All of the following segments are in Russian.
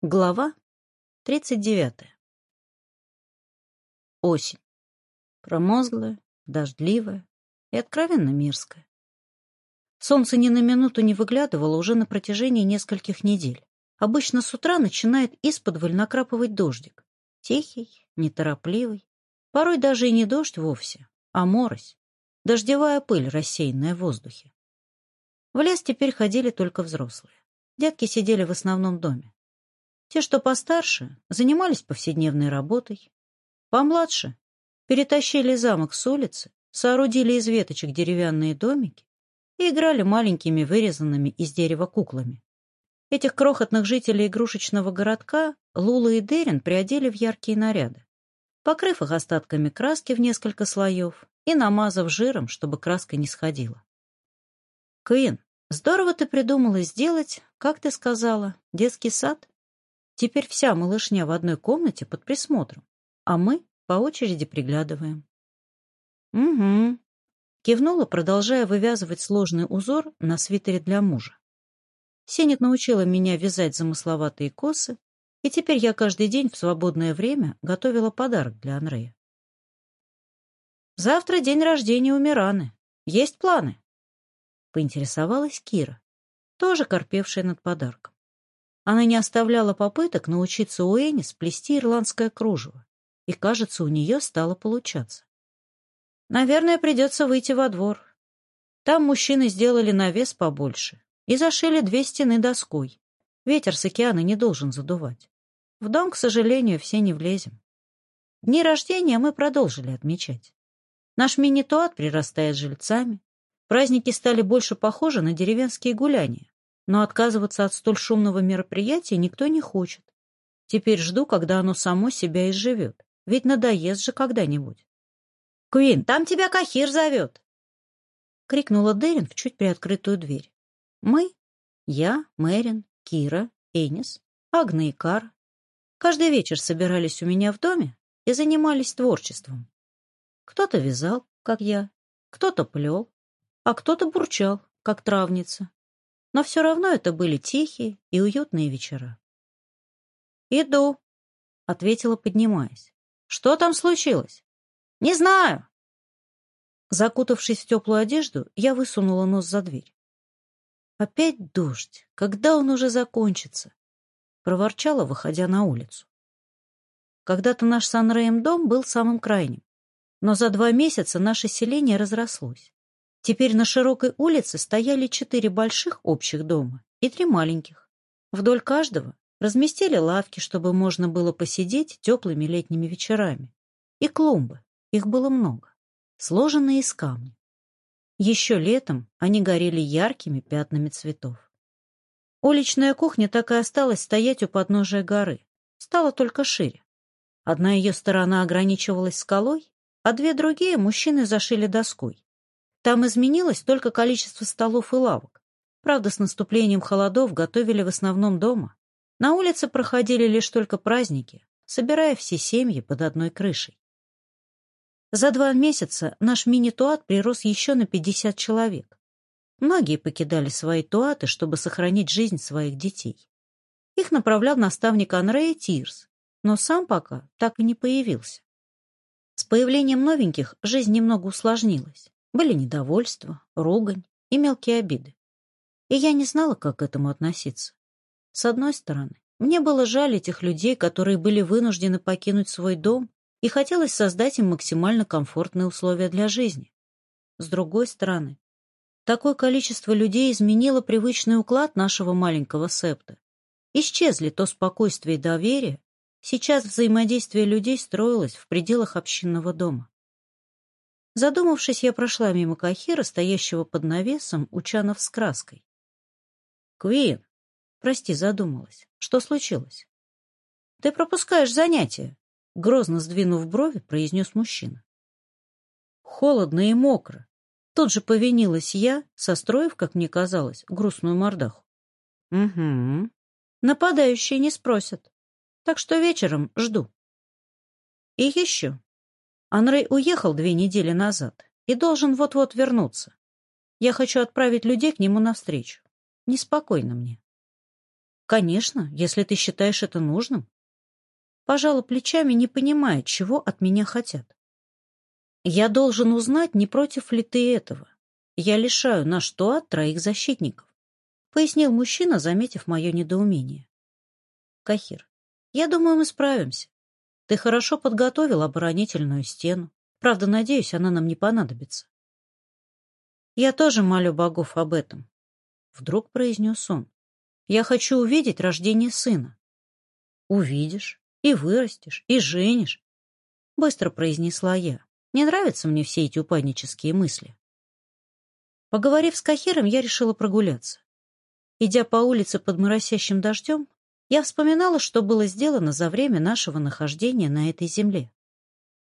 Глава 39. Осень. Промозглая, дождливая и откровенно мерзкая. Солнце ни на минуту не выглядывало уже на протяжении нескольких недель. Обычно с утра начинает исподволь накрапывать дождик. Тихий, неторопливый, порой даже и не дождь вовсе, а морось, дождевая пыль, рассеянная в воздухе. В лес теперь ходили только взрослые. Детки сидели в основном доме. Те, что постарше, занимались повседневной работой. Помладше перетащили замок с улицы, соорудили из веточек деревянные домики и играли маленькими вырезанными из дерева куклами. Этих крохотных жителей игрушечного городка Лула и Дерин приодели в яркие наряды, покрыв их остатками краски в несколько слоев и намазав жиром, чтобы краска не сходила. «Квин, здорово ты придумала сделать, как ты сказала, детский сад?» Теперь вся малышня в одной комнате под присмотром, а мы по очереди приглядываем. «Угу», — кивнула, продолжая вывязывать сложный узор на свитере для мужа. Сенек научила меня вязать замысловатые косы, и теперь я каждый день в свободное время готовила подарок для Анрея. «Завтра день рождения у Мираны. Есть планы?» — поинтересовалась Кира, тоже корпевшая над подарком. Она не оставляла попыток научиться у Энни сплести ирландское кружево, и, кажется, у нее стало получаться. Наверное, придется выйти во двор. Там мужчины сделали навес побольше и зашили две стены доской. Ветер с океана не должен задувать. В дом, к сожалению, все не влезем. Дни рождения мы продолжили отмечать. Наш мини-туат прирастает жильцами. Праздники стали больше похожи на деревенские гуляния, но отказываться от столь шумного мероприятия никто не хочет. Теперь жду, когда оно само себя изживет. Ведь надоест же когда-нибудь. — Квин, там тебя Кахир зовет! — крикнула Дерин в чуть приоткрытую дверь. Мы, я, Мэрин, Кира, Энис, Агна и Кар, каждый вечер собирались у меня в доме и занимались творчеством. Кто-то вязал, как я, кто-то плел, а кто-то бурчал, как травница, но все равно это были тихие и уютные вечера. «Иду», — ответила, поднимаясь. «Что там случилось?» «Не знаю». Закутавшись в теплую одежду, я высунула нос за дверь. «Опять дождь. Когда он уже закончится?» — проворчала, выходя на улицу. Когда-то наш Санрейм дом был самым крайним, но за два месяца наше селение разрослось. Теперь на широкой улице стояли четыре больших общих дома и три маленьких. Вдоль каждого разместили лавки, чтобы можно было посидеть теплыми летними вечерами. И клумбы, их было много, сложенные из камня. Еще летом они горели яркими пятнами цветов. Уличная кухня так и осталась стоять у подножия горы, стала только шире. Одна ее сторона ограничивалась скалой, а две другие мужчины зашили доской. Там изменилось только количество столов и лавок. Правда, с наступлением холодов готовили в основном дома. На улице проходили лишь только праздники, собирая все семьи под одной крышей. За два месяца наш мини-туат прирос еще на 50 человек. Многие покидали свои туаты, чтобы сохранить жизнь своих детей. Их направлял наставник Анрея Тирс, но сам пока так и не появился. С появлением новеньких жизнь немного усложнилась. Были недовольства, ругань и мелкие обиды. И я не знала, как к этому относиться. С одной стороны, мне было жаль этих людей, которые были вынуждены покинуть свой дом, и хотелось создать им максимально комфортные условия для жизни. С другой стороны, такое количество людей изменило привычный уклад нашего маленького септа. Исчезли то спокойствие и доверие, сейчас взаимодействие людей строилось в пределах общинного дома. Задумавшись, я прошла мимо Кахира, стоящего под навесом, у чанов с краской. «Квин!» «Прости, задумалась. Что случилось?» «Ты пропускаешь занятия!» Грозно сдвинув брови, произнес мужчина. «Холодно и мокро!» Тут же повинилась я, состроив, как мне казалось, грустную мордаху. «Угу. Нападающие не спросят. Так что вечером жду». «И еще. Анрей уехал две недели назад и должен вот-вот вернуться. Я хочу отправить людей к нему навстречу. Неспокойно мне. Конечно, если ты считаешь это нужным. Пожала плечами, не понимая, чего от меня хотят. Я должен узнать, не против ли ты этого. Я лишаю наш Туат троих защитников, пояснил мужчина, заметив мое недоумение. Кахир, я думаю, мы справимся. Ты хорошо подготовил оборонительную стену. Правда, надеюсь, она нам не понадобится. Я тоже молю богов об этом. Вдруг произнес он. Я хочу увидеть рождение сына. Увидишь, и вырастешь, и женишь. Быстро произнесла я. Не нравятся мне все эти упаднические мысли. Поговорив с Кахиром, я решила прогуляться. Идя по улице под моросящим дождем, я вспоминала, что было сделано за время нашего нахождения на этой земле.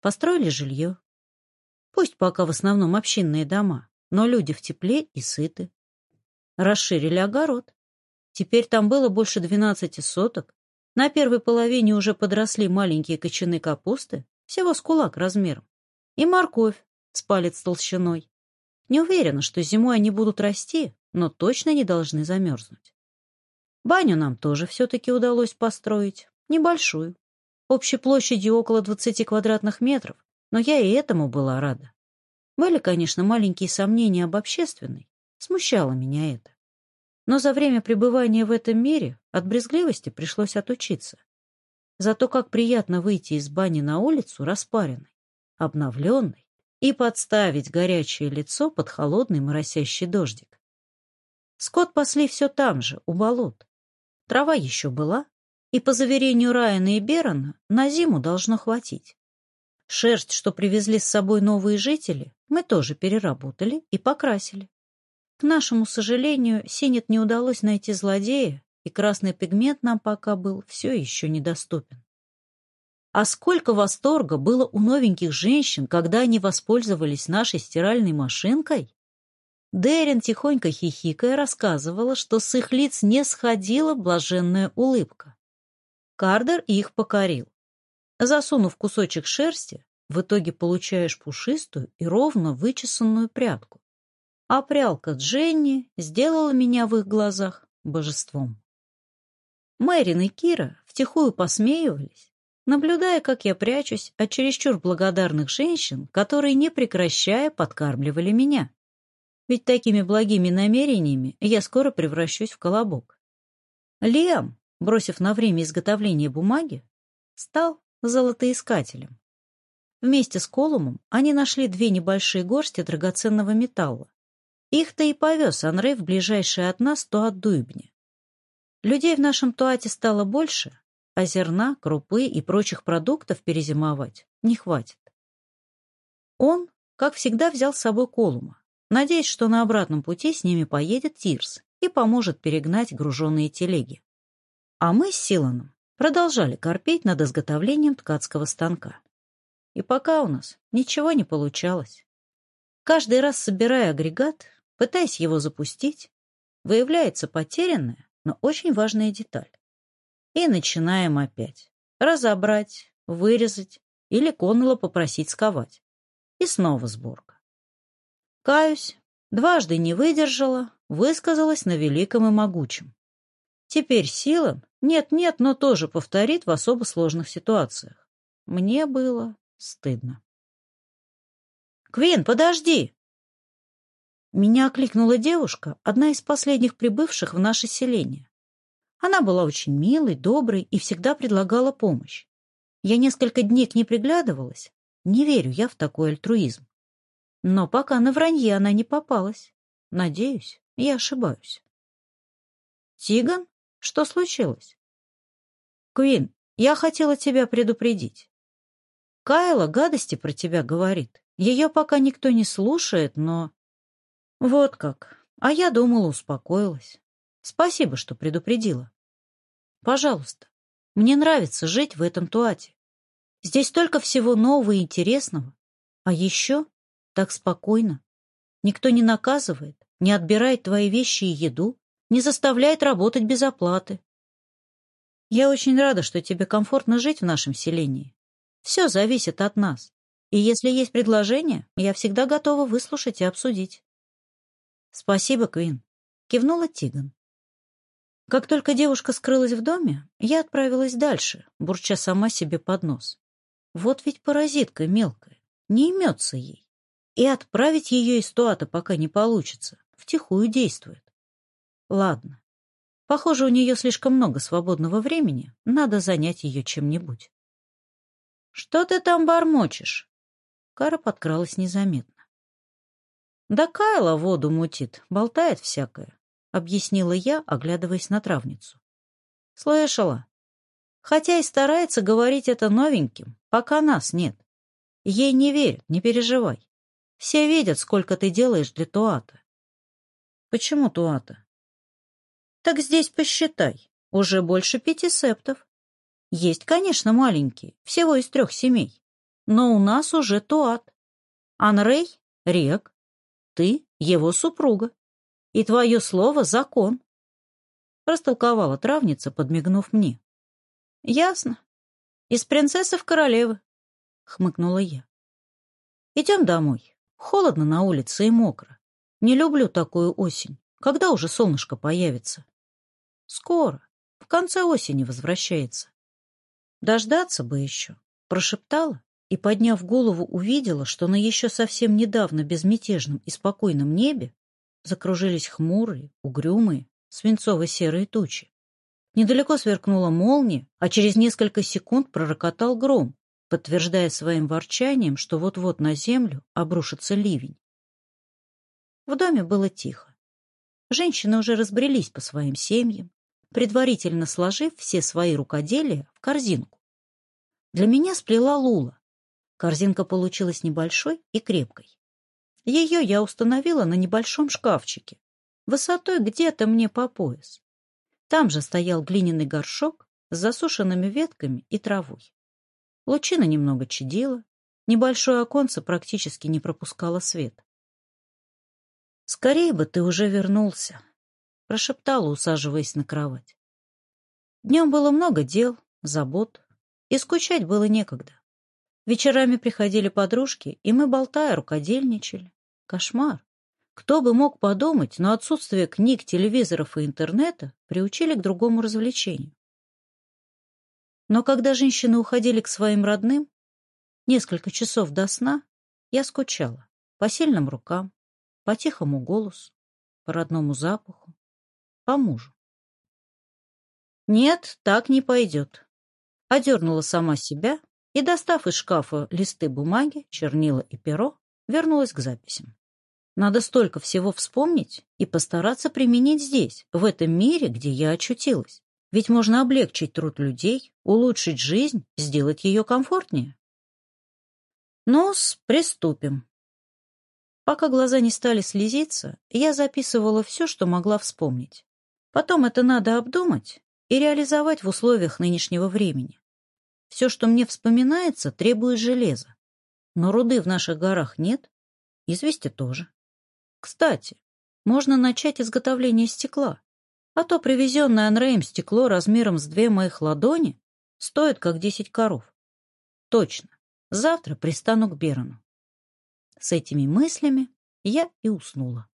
Построили жилье. Пусть пока в основном общинные дома, но люди в тепле и сыты. Расширили огород. Теперь там было больше 12 соток. На первой половине уже подросли маленькие кочаны капусты, всего с кулак размером, и морковь с палец толщиной. Не уверена, что зимой они будут расти, но точно не должны замерзнуть. Баню нам тоже все-таки удалось построить, небольшую, общей площадью около 20 квадратных метров, но я и этому была рада. Были, конечно, маленькие сомнения об общественной, смущало меня это. Но за время пребывания в этом мире от брезгливости пришлось отучиться. Зато как приятно выйти из бани на улицу распаренной, обновленной и подставить горячее лицо под холодный моросящий дождик. Скот пасли все там же, у болот. Трава еще была, и, по заверению Райана и Берона, на зиму должно хватить. Шерсть, что привезли с собой новые жители, мы тоже переработали и покрасили. К нашему сожалению, Синет не удалось найти злодея, и красный пигмент нам пока был все еще недоступен. А сколько восторга было у новеньких женщин, когда они воспользовались нашей стиральной машинкой? Дерин тихонько хихикая, рассказывала, что с их лиц не сходила блаженная улыбка. Кардер их покорил. Засунув кусочек шерсти, в итоге получаешь пушистую и ровно вычесанную прядку. А прялка Дженни сделала меня в их глазах божеством. Мэрин и Кира втихую посмеивались, наблюдая, как я прячусь от чересчур благодарных женщин, которые, не прекращая, подкармливали меня. Ведь такими благими намерениями я скоро превращусь в колобок. Лиам, бросив на время изготовления бумаги, стал золотоискателем. Вместе с Колумом они нашли две небольшие горсти драгоценного металла. Их-то и повез Анрей в ближайшее от нас Туат Дуйбни. Людей в нашем Туате стало больше, а зерна, крупы и прочих продуктов перезимовать не хватит. Он, как всегда, взял с собой Колума надеясь, что на обратном пути с ними поедет Тирс и поможет перегнать груженные телеги. А мы с Силаном продолжали корпеть над изготовлением ткацкого станка. И пока у нас ничего не получалось. Каждый раз собирая агрегат, пытаясь его запустить, выявляется потерянная, но очень важная деталь. И начинаем опять. Разобрать, вырезать или Коннелла попросить сковать. И снова сборка. Каюсь, дважды не выдержала, высказалась на великом и могучем. Теперь Силан нет-нет, но тоже повторит в особо сложных ситуациях. Мне было стыдно. «Квин, подожди!» Меня окликнула девушка, одна из последних прибывших в наше селение. Она была очень милой, доброй и всегда предлагала помощь. Я несколько дней к ней приглядывалась. Не верю я в такой альтруизм. Но пока на вранье она не попалась. Надеюсь, я ошибаюсь. Тиган, что случилось? Квин, я хотела тебя предупредить. Кайла гадости про тебя говорит. Ее пока никто не слушает, но... Вот как. А я думала, успокоилась. Спасибо, что предупредила. Пожалуйста, мне нравится жить в этом туате. Здесь только всего нового и интересного. А еще так спокойно. Никто не наказывает, не отбирает твои вещи и еду, не заставляет работать без оплаты. Я очень рада, что тебе комфортно жить в нашем селении. Все зависит от нас. И если есть предложение, я всегда готова выслушать и обсудить. Спасибо, Квин, кивнула Тиган. Как только девушка скрылась в доме, я отправилась дальше, бурча сама себе под нос. Вот ведь паразитка мелкая, не имется ей. И отправить ее из Туата пока не получится. Втихую действует. Ладно. Похоже, у нее слишком много свободного времени. Надо занять ее чем-нибудь. «Что ты там бормочешь?» Кара подкралась незаметно. «Да Кайла воду мутит, болтает всякое», — объяснила я, оглядываясь на травницу. «Слышала. Хотя и старается говорить это новеньким, пока нас нет. Ей не верят, не переживай. Все видят, сколько ты делаешь для Туата. Почему Туата? Так здесь посчитай. Уже больше пяти септов. Есть, конечно, маленькие, всего из трех семей. Но у нас уже Туат. Анрей — Рек. Ты — его супруга. И твое слово — закон. Растолковала травница, подмигнув мне. Ясно. Из принцессы в королевы. Хмыкнула я. Идем домой. Холодно на улице и мокро. Не люблю такую осень. Когда уже солнышко появится? Скоро. В конце осени возвращается. Дождаться бы еще. Прошептала и, подняв голову, увидела, что на еще совсем недавно безмятежном и спокойном небе закружились хмурые, угрюмые, свинцово-серые тучи. Недалеко сверкнула молния, а через несколько секунд пророкотал гром, подтверждая своим ворчанием, что вот-вот на землю обрушится ливень. В доме было тихо. Женщины уже разбрелись по своим семьям, предварительно сложив все свои рукоделия в корзинку. Для меня сплела Лула. Корзинка получилась небольшой и крепкой. Ее я установила на небольшом шкафчике, высотой где-то мне по пояс. Там же стоял глиняный горшок с засушенными ветками и травой. Лучина немного чадила, небольшое оконце практически не пропускало свет. «Скорее бы ты уже вернулся», — прошептала, усаживаясь на кровать. Днем было много дел, забот, и скучать было некогда. Вечерами приходили подружки, и мы, болтая, рукодельничали. Кошмар! Кто бы мог подумать, но отсутствие книг, телевизоров и интернета приучили к другому развлечению. Но когда женщины уходили к своим родным, несколько часов до сна, я скучала по сильным рукам, по тихому голосу, по родному запаху, по мужу. «Нет, так не пойдет», — одернула сама себя и, достав из шкафа листы бумаги, чернила и перо, вернулась к записям. Надо столько всего вспомнить и постараться применить здесь, в этом мире, где я очутилась. Ведь можно облегчить труд людей, улучшить жизнь, сделать ее комфортнее. ну приступим. Пока глаза не стали слезиться, я записывала все, что могла вспомнить. Потом это надо обдумать и реализовать в условиях нынешнего времени. Все, что мне вспоминается, требует железа. Но руды в наших горах нет, извести тоже. Кстати, можно начать изготовление стекла. А то привезенное Анреем стекло размером с две моих ладони стоит как десять коров. Точно, завтра пристану к Берону. С этими мыслями я и уснула.